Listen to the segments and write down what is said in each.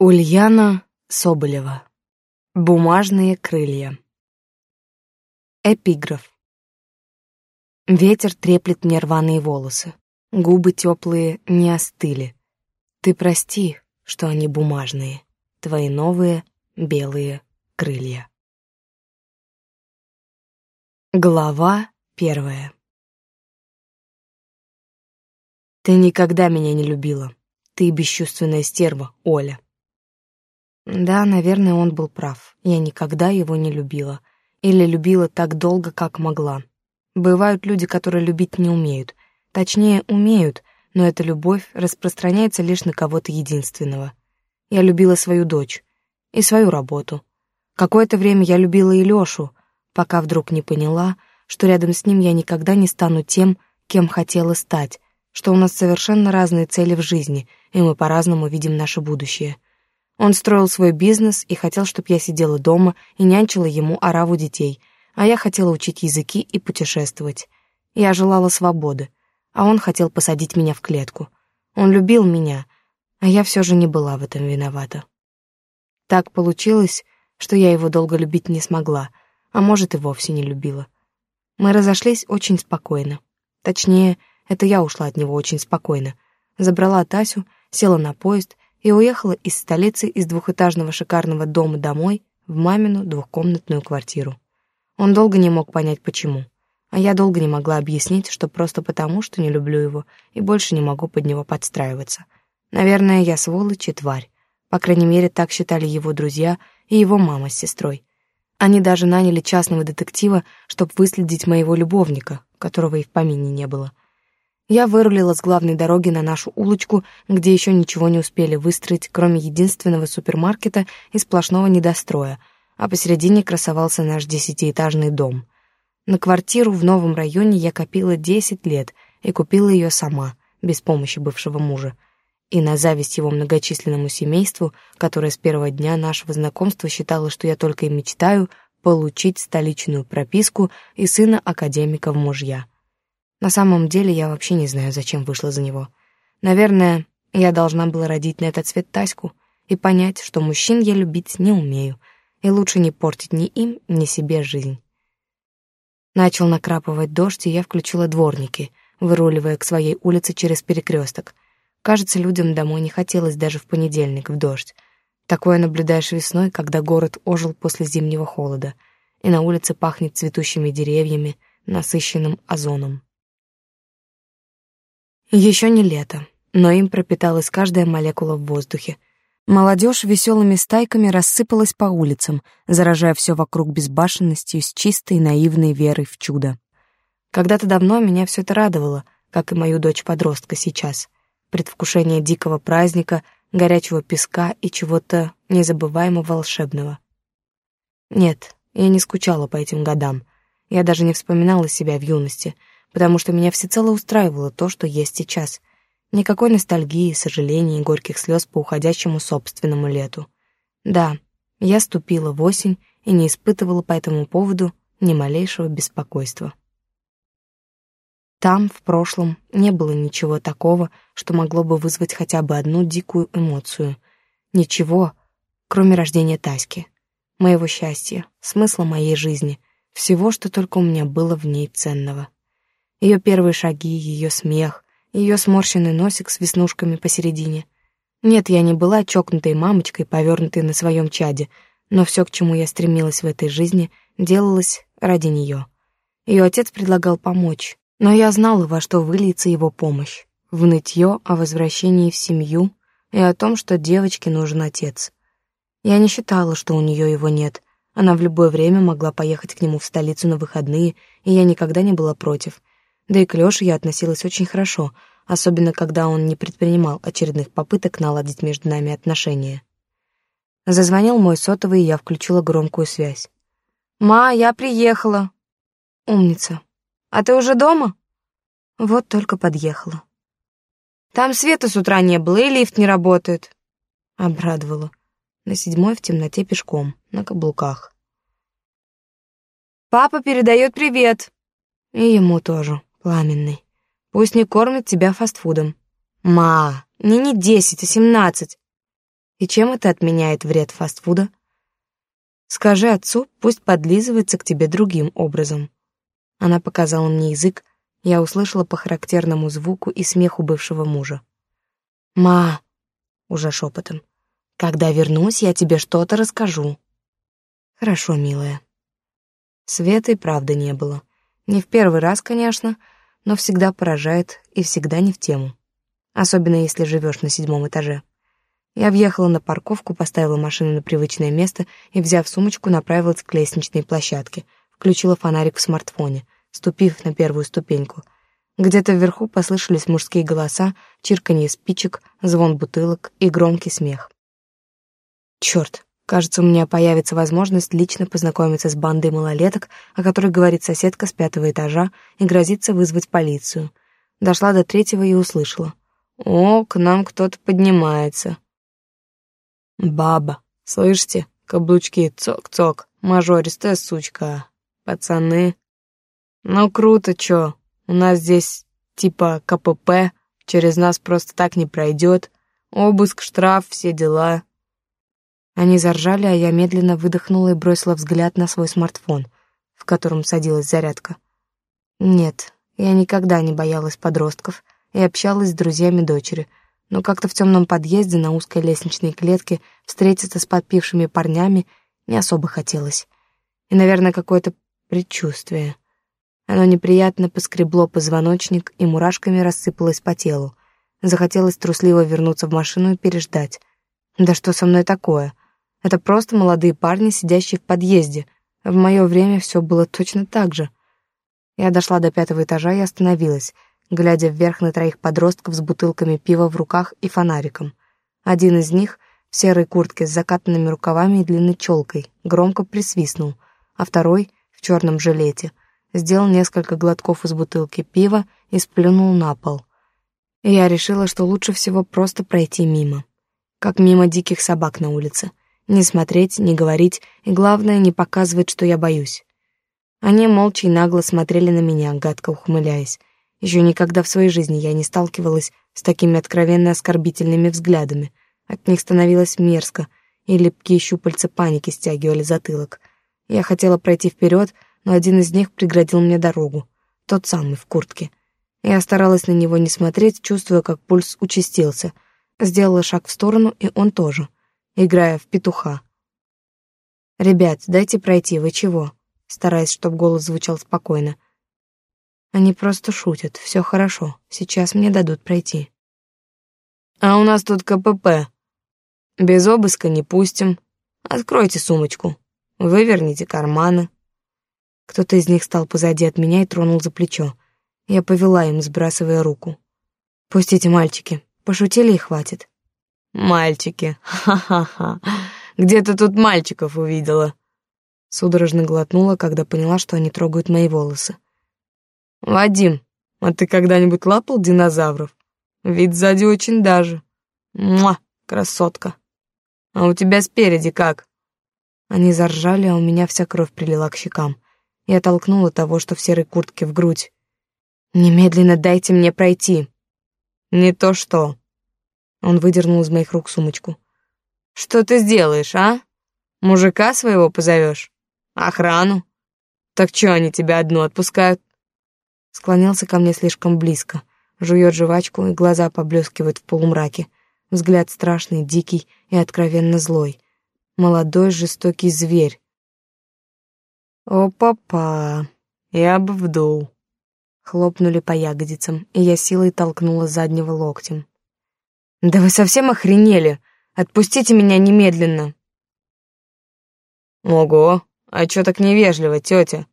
Ульяна Соболева. Бумажные крылья. Эпиграф. Ветер треплет мне рваные волосы. Губы теплые не остыли. Ты прости, что они бумажные. Твои новые белые крылья. Глава первая. Ты никогда меня не любила. Ты бесчувственная стерва, Оля. Да, наверное, он был прав. Я никогда его не любила. Или любила так долго, как могла. Бывают люди, которые любить не умеют. Точнее, умеют, но эта любовь распространяется лишь на кого-то единственного. Я любила свою дочь и свою работу. Какое-то время я любила и Лёшу, пока вдруг не поняла, что рядом с ним я никогда не стану тем, кем хотела стать, что у нас совершенно разные цели в жизни, и мы по-разному видим наше будущее — он строил свой бизнес и хотел, чтобы я сидела дома и нянчила ему ораву детей, а я хотела учить языки и путешествовать. Я желала свободы, а он хотел посадить меня в клетку. Он любил меня, а я все же не была в этом виновата. Так получилось, что я его долго любить не смогла, а может и вовсе не любила. Мы разошлись очень спокойно. Точнее, это я ушла от него очень спокойно. Забрала Тасю, села на поезд и уехала из столицы из двухэтажного шикарного дома домой в мамину двухкомнатную квартиру. Он долго не мог понять, почему. А я долго не могла объяснить, что просто потому, что не люблю его и больше не могу под него подстраиваться. Наверное, я сволочь и тварь. По крайней мере, так считали его друзья и его мама с сестрой. Они даже наняли частного детектива, чтобы выследить моего любовника, которого и в помине не было. Я вырулила с главной дороги на нашу улочку, где еще ничего не успели выстроить, кроме единственного супермаркета и сплошного недостроя, а посередине красовался наш десятиэтажный дом. На квартиру в новом районе я копила десять лет и купила ее сама, без помощи бывшего мужа. И на зависть его многочисленному семейству, которое с первого дня нашего знакомства считало, что я только и мечтаю получить столичную прописку и сына академика в мужья. На самом деле я вообще не знаю, зачем вышла за него. Наверное, я должна была родить на этот свет Таську и понять, что мужчин я любить не умею, и лучше не портить ни им, ни себе жизнь. Начал накрапывать дождь, и я включила дворники, выруливая к своей улице через перекресток. Кажется, людям домой не хотелось даже в понедельник в дождь. Такое наблюдаешь весной, когда город ожил после зимнего холода, и на улице пахнет цветущими деревьями, насыщенным озоном. Еще не лето, но им пропиталась каждая молекула в воздухе. Молодежь веселыми стайками рассыпалась по улицам, заражая все вокруг безбашенностью с чистой наивной верой в чудо. Когда-то давно меня все это радовало, как и мою дочь-подростка сейчас. Предвкушение дикого праздника, горячего песка и чего-то незабываемо волшебного. Нет, я не скучала по этим годам. Я даже не вспоминала себя в юности — потому что меня всецело устраивало то, что есть сейчас. Никакой ностальгии, сожалений и горьких слез по уходящему собственному лету. Да, я ступила в осень и не испытывала по этому поводу ни малейшего беспокойства. Там, в прошлом, не было ничего такого, что могло бы вызвать хотя бы одну дикую эмоцию. Ничего, кроме рождения Таськи, моего счастья, смысла моей жизни, всего, что только у меня было в ней ценного. Ее первые шаги, ее смех, ее сморщенный носик с веснушками посередине. Нет, я не была чокнутой мамочкой, повернутой на своем чаде, но все, к чему я стремилась в этой жизни, делалось ради нее. Ее отец предлагал помочь, но я знала, во что выльется его помощь. В нытье о возвращении в семью и о том, что девочке нужен отец. Я не считала, что у нее его нет. Она в любое время могла поехать к нему в столицу на выходные, и я никогда не была против — да и к Лёше я относилась очень хорошо, особенно когда он не предпринимал очередных попыток наладить между нами отношения. Зазвонил мой сотовый, и я включила громкую связь. «Ма, я приехала!» «Умница! А ты уже дома?» «Вот только подъехала». «Там света с утра не было, и лифт не работает!» Обрадовала. На седьмой в темноте пешком, на каблуках. «Папа передает привет!» И ему тоже. Пламенный. Пусть не кормит тебя фастфудом. Ма, не не десять, а семнадцать. И чем это отменяет вред фастфуда? Скажи отцу, пусть подлизывается к тебе другим образом. Она показала мне язык, я услышала по характерному звуку и смеху бывшего мужа. «Ма!» — уже шепотом. «Когда вернусь, я тебе что-то расскажу». «Хорошо, милая». Света и правда не было. Не в первый раз, конечно, но всегда поражает и всегда не в тему. Особенно если живешь на седьмом этаже. Я въехала на парковку, поставила машину на привычное место и, взяв сумочку, направилась к лестничной площадке, включила фонарик в смартфоне, ступив на первую ступеньку. Где-то вверху послышались мужские голоса, чирканье спичек, звон бутылок и громкий смех. Черт, Кажется, у меня появится возможность лично познакомиться с бандой малолеток, о которой говорит соседка с пятого этажа и грозится вызвать полицию. Дошла до третьего и услышала. «О, к нам кто-то поднимается». «Баба, слышите? Каблучки, цок-цок, мажористая сучка. Пацаны. Ну, круто, чё? У нас здесь типа КПП, через нас просто так не пройдет. Обыск, штраф, все дела». Они заржали, а я медленно выдохнула и бросила взгляд на свой смартфон, в котором садилась зарядка. Нет, я никогда не боялась подростков и общалась с друзьями дочери, но как-то в темном подъезде на узкой лестничной клетке встретиться с подпившими парнями не особо хотелось. И, наверное, какое-то предчувствие. Оно неприятно поскребло позвоночник и мурашками рассыпалось по телу. Захотелось трусливо вернуться в машину и переждать. Да что со мной такое? Это просто молодые парни, сидящие в подъезде. В мое время все было точно так же. Я дошла до пятого этажа и остановилась, глядя вверх на троих подростков с бутылками пива в руках и фонариком. Один из них, в серой куртке с закатанными рукавами и длинной челкой, громко присвистнул, а второй, в черном жилете, сделал несколько глотков из бутылки пива и сплюнул на пол. И я решила, что лучше всего просто пройти мимо. Как мимо диких собак на улице. Не смотреть, не говорить, и главное, не показывать, что я боюсь. Они молча и нагло смотрели на меня, гадко ухмыляясь. Еще никогда в своей жизни я не сталкивалась с такими откровенно оскорбительными взглядами. От них становилось мерзко, и липкие щупальца паники стягивали затылок. Я хотела пройти вперед, но один из них преградил мне дорогу. Тот самый, в куртке. Я старалась на него не смотреть, чувствуя, как пульс участился. Сделала шаг в сторону, и он тоже — играя в петуха. «Ребят, дайте пройти, вы чего?» Стараясь, чтобы голос звучал спокойно. «Они просто шутят, все хорошо, сейчас мне дадут пройти». «А у нас тут КПП. Без обыска не пустим. Откройте сумочку, выверните карманы». Кто-то из них стал позади от меня и тронул за плечо. Я повела им, сбрасывая руку. «Пустите, мальчики, пошутили и хватит». Мальчики, ха-ха-ха. Где ты тут мальчиков увидела? Судорожно глотнула, когда поняла, что они трогают мои волосы. Вадим, а ты когда-нибудь лапал динозавров? Вид сзади очень даже. Муа, красотка. А у тебя спереди как? Они заржали, а у меня вся кровь прилила к щекам. Я толкнула того, что в серой куртке в грудь. «Немедленно дайте мне пройти». «Не то что», он выдернул из моих рук сумочку. «Что ты сделаешь, а? Мужика своего позовешь? Охрану? Так что они тебя одну отпускают?» Склонился ко мне слишком близко, жует жвачку, и глаза поблескивают в полумраке. Взгляд страшный, дикий и откровенно злой. Молодой жестокий зверь. «О, папа, я бы вдул!» Хлопнули по ягодицам, и я силой толкнула заднего локтем. «Да вы совсем охренели! Отпустите меня немедленно!» «Ого, а чё так невежливо, тётя?»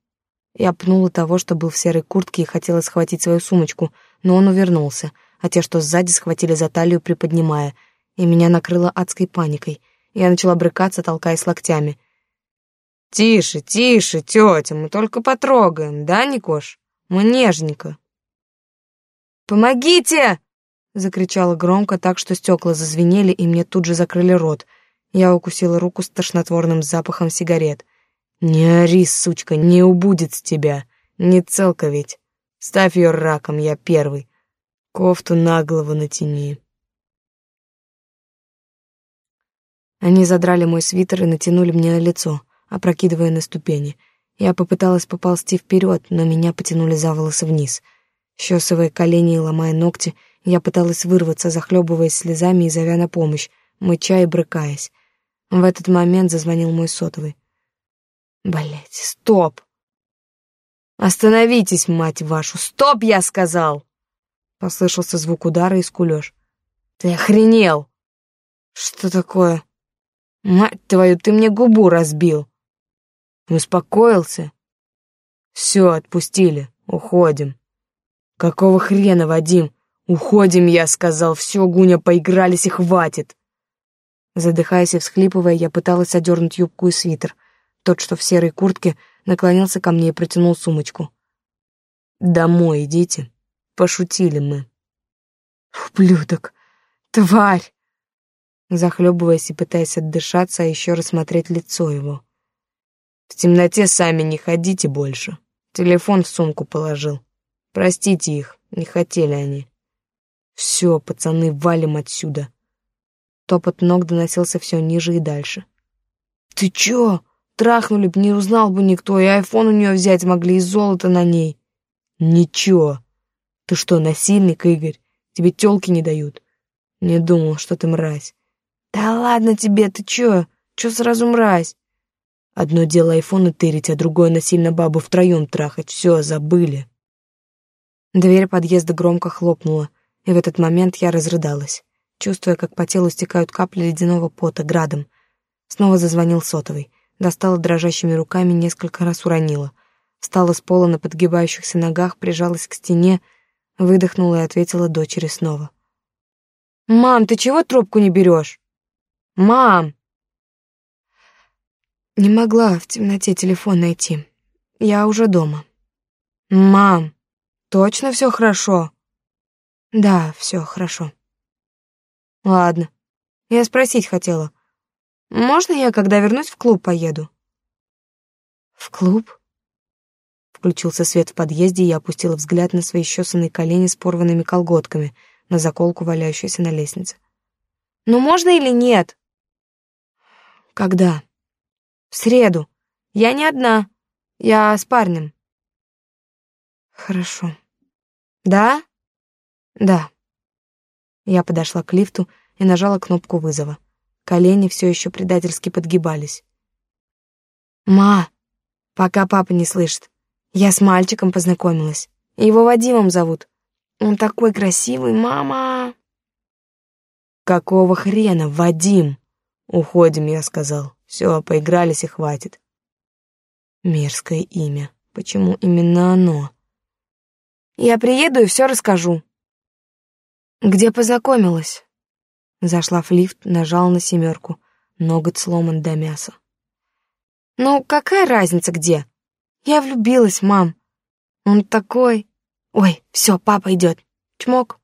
Я пнула того, что был в серой куртке, и хотела схватить свою сумочку, но он увернулся, а те, что сзади, схватили за талию, приподнимая, и меня накрыло адской паникой. Я начала брыкаться, толкаясь локтями. «Тише, тише, тётя, мы только потрогаем, да, Никош? Мы нежненько». «Помогите!» Закричала громко так, что стекла зазвенели, и мне тут же закрыли рот. Я укусила руку с тошнотворным запахом сигарет. «Не ори, сучка, не убудет с тебя. Не целка ведь. Ставь ее раком, я первый. Кофту на голову натяни». Они задрали мой свитер и натянули мне на лицо, опрокидывая на ступени. Я попыталась поползти вперед, но меня потянули за волосы вниз. Щесывая колени и ломая ногти, я пыталась вырваться, захлебываясь слезами и зовя на помощь, мыча и брыкаясь. В этот момент зазвонил мой сотовый. Блять, стоп! Остановитесь, мать вашу! Стоп, я сказал! Послышался звук удара и скулёж. Ты охренел! Что такое? Мать твою, ты мне губу разбил. Успокоился? Все, отпустили, уходим. Какого хрена, Вадим? Уходим, я сказал. Все, Гуня, поигрались и хватит. Задыхаясь и всхлипывая, я пыталась одернуть юбку и свитер. Тот, что в серой куртке, наклонился ко мне и протянул сумочку. «Домой идите. Пошутили мы». «Ублюдок! Тварь!» Захлебываясь и пытаясь отдышаться, а еще рассмотреть лицо его. «В темноте сами не ходите больше. Телефон в сумку положил. Простите их, не хотели они. Все, пацаны, валим отсюда». Топот ног доносился все ниже и дальше. «Ты чё? Трахнули б, не узнал бы никто, и айфон у нее взять могли, и золото на ней». «Ничего. Ты что, насильник, Игорь? Тебе тёлки не дают?» «Не думал, что ты мразь». «Да ладно тебе, ты чё? Чё сразу мразь?» Одно дело айфоны тырить, а другое насильно бабу втроем трахать. Все, забыли. Дверь подъезда громко хлопнула, и в этот момент я разрыдалась чувствуя, как по телу стекают капли ледяного пота градом. Снова зазвонил сотовый. Достала дрожащими руками, несколько раз уронила. Встала с пола на подгибающихся ногах, прижалась к стене, выдохнула и ответила дочери снова. «Мам, ты чего трубку не берешь? Мам!» Не могла в темноте телефон найти. Я уже дома. «Мам, точно все хорошо?» «Да, все хорошо». Ладно. Я спросить хотела. Можно я, когда вернусь в клуб, поеду? В клуб? Включился свет в подъезде, и я опустила взгляд на свои щесанные колени с порванными колготками, на заколку, валяющуюся на лестнице. Ну можно или нет? Когда? В среду. Я не одна. Я с парнем. Хорошо. Да? Да. Я подошла к лифту и нажала кнопку вызова. Колени все еще предательски подгибались. «Ма, пока папа не слышит, я с мальчиком познакомилась. Его Вадимом зовут. Он такой красивый, мама!» «Какого хрена, Вадим?» «Уходим», — я сказал. «Все, поигрались и хватит». Мерзкое имя. Почему именно оно? «Я приеду и все расскажу», где познакомилась? Зашла в лифт, нажала на семерку. Ноготь сломан до мяса. Ну, какая разница где? Я влюбилась, мам. Он такой... Ой, все, папа идет. Чмок.